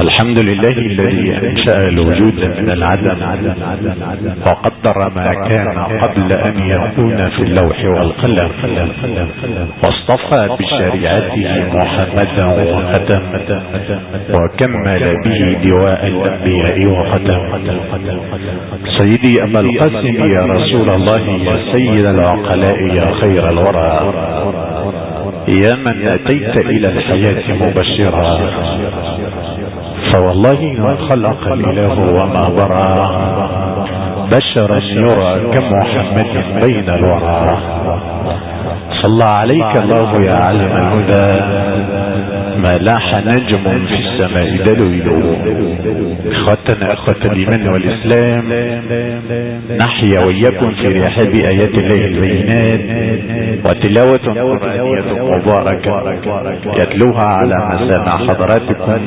الحمد لله الذي أنشأ الوجود من العدم وقدر ما كان قبل أن يكون في اللوح والقلم واصطفى بشريعته محمدا وختم وكمل به دواء الأنبياء وختم. سيدي أبا القاسم يا رسول الله يا سيد العقلاء يا خير الورى. يا من أتيت إلى الحياة مبشرا. فوالله ما خلق الاله وما برى بشرا يرى كمحمد بين الورى. صلى عليك الله يا علم الهدى. ما لاح نجم في السماء. دلويل إخوتنا إخوة الإيمان والإسلام نحيا ويكن في رحاب ايات الله البينات. وتلاوة قرآنية مباركة يتلوها على مسامع حضراتكم.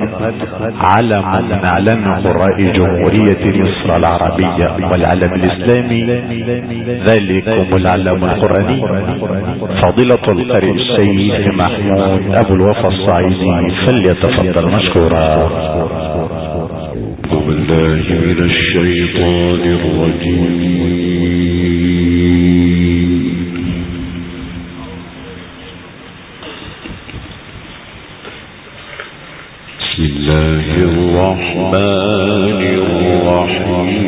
علم من اعلام قراء جمهورية مصر العربية والعلم الإسلامي. ذلكم العلم القرآني. فضيلة القارئ الشيخ محمود أبو الوفا الصعيدي فليتفضل مشكورا. بالله من الشيطان الرجيم. بسم الله الرحمن الرحيم.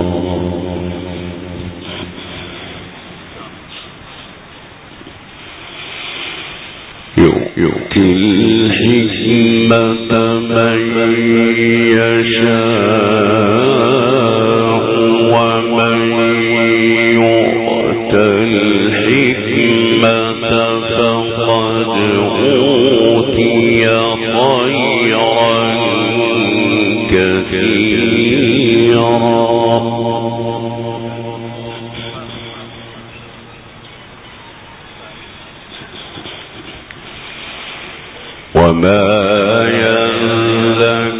وما يذكر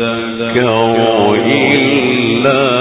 إلا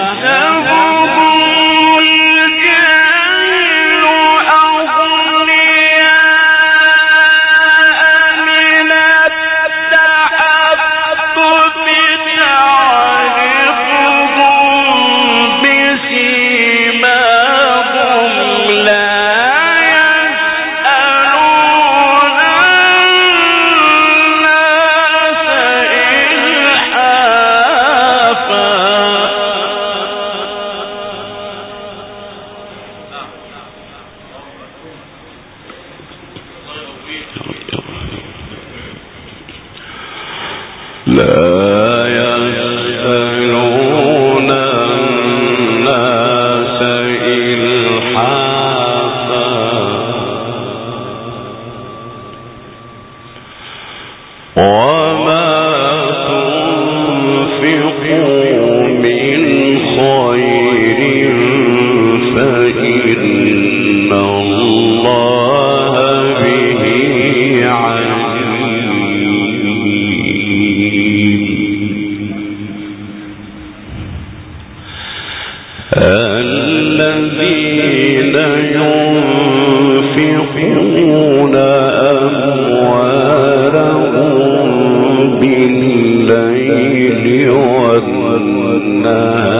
وأحل الله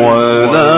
ولا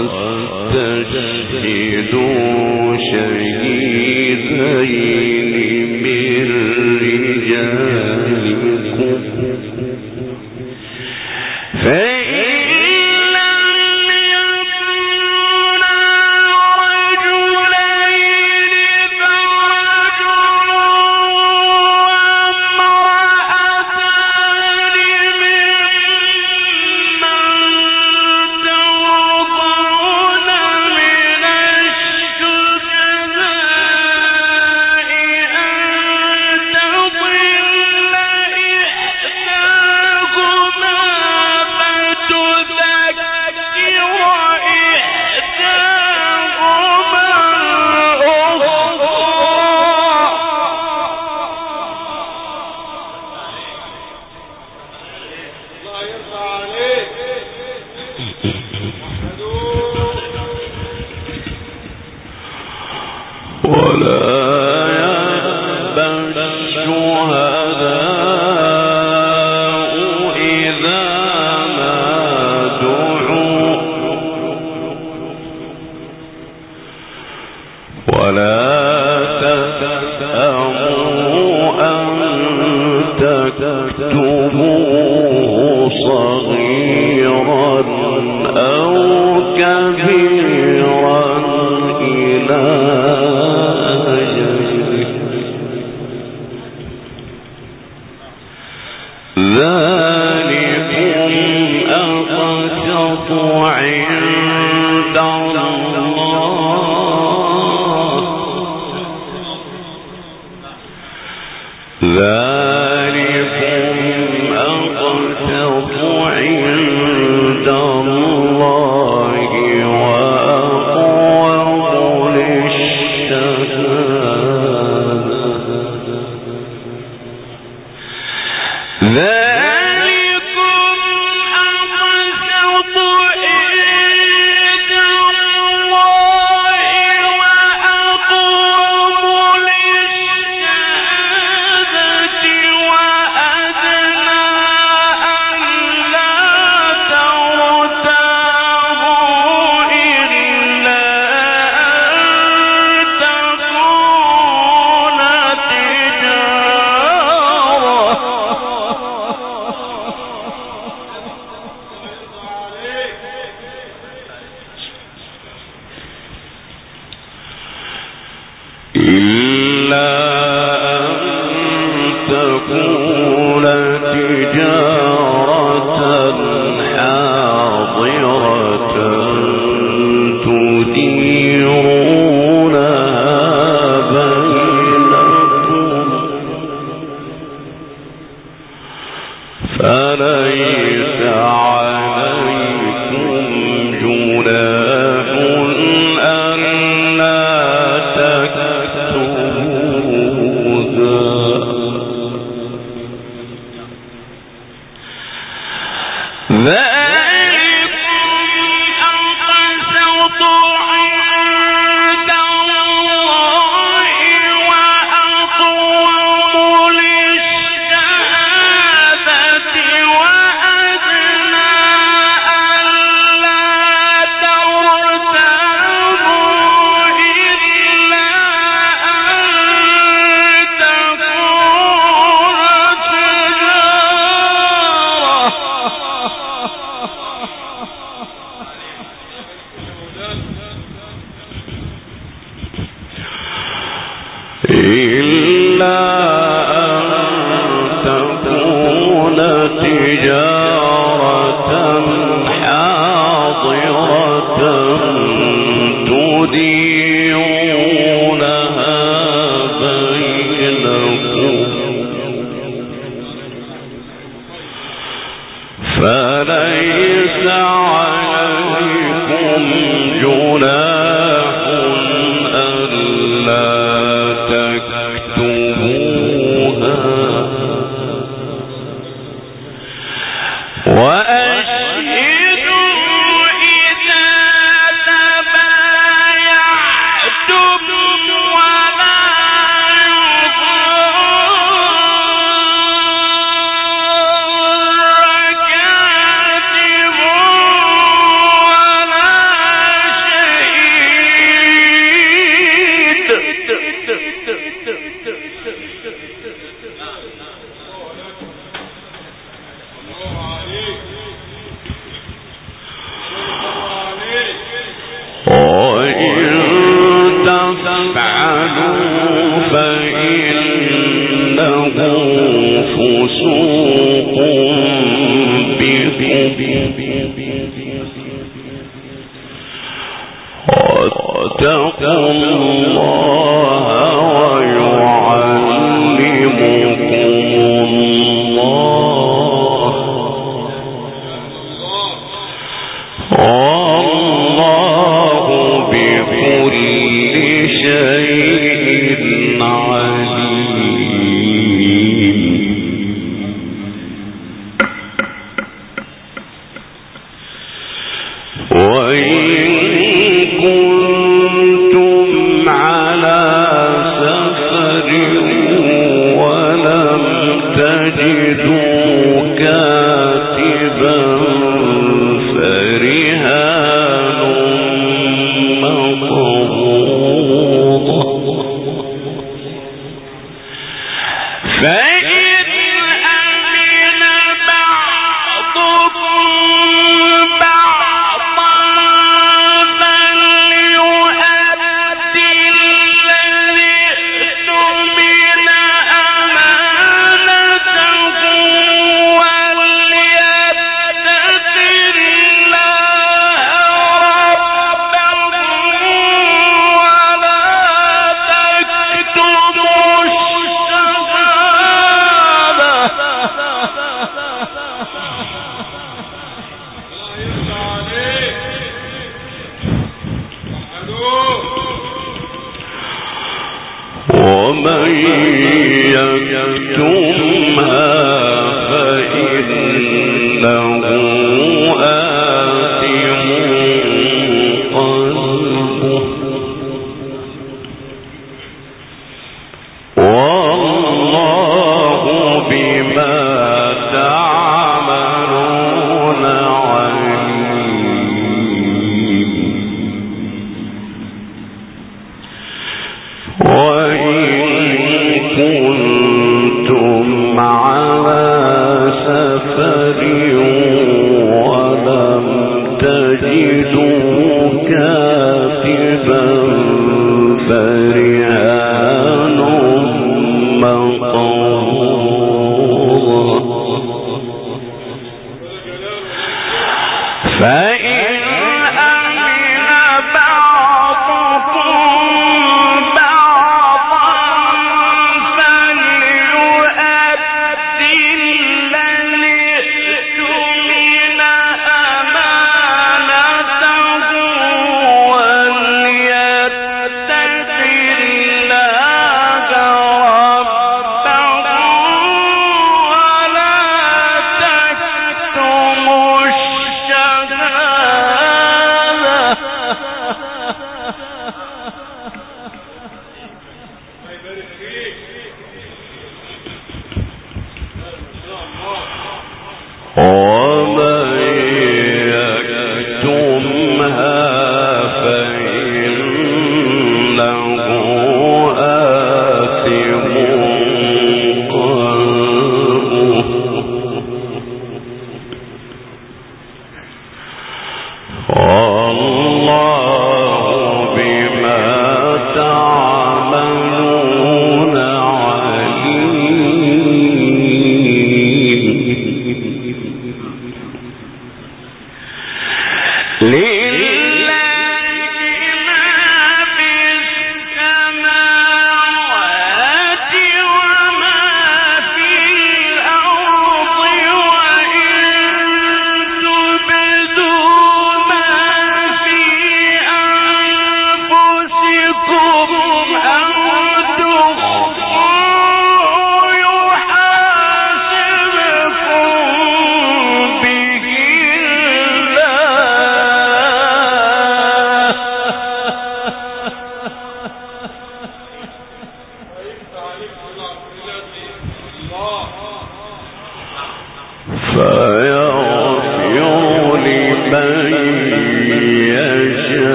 ذلكم أقسط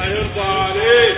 ما يرضى عليك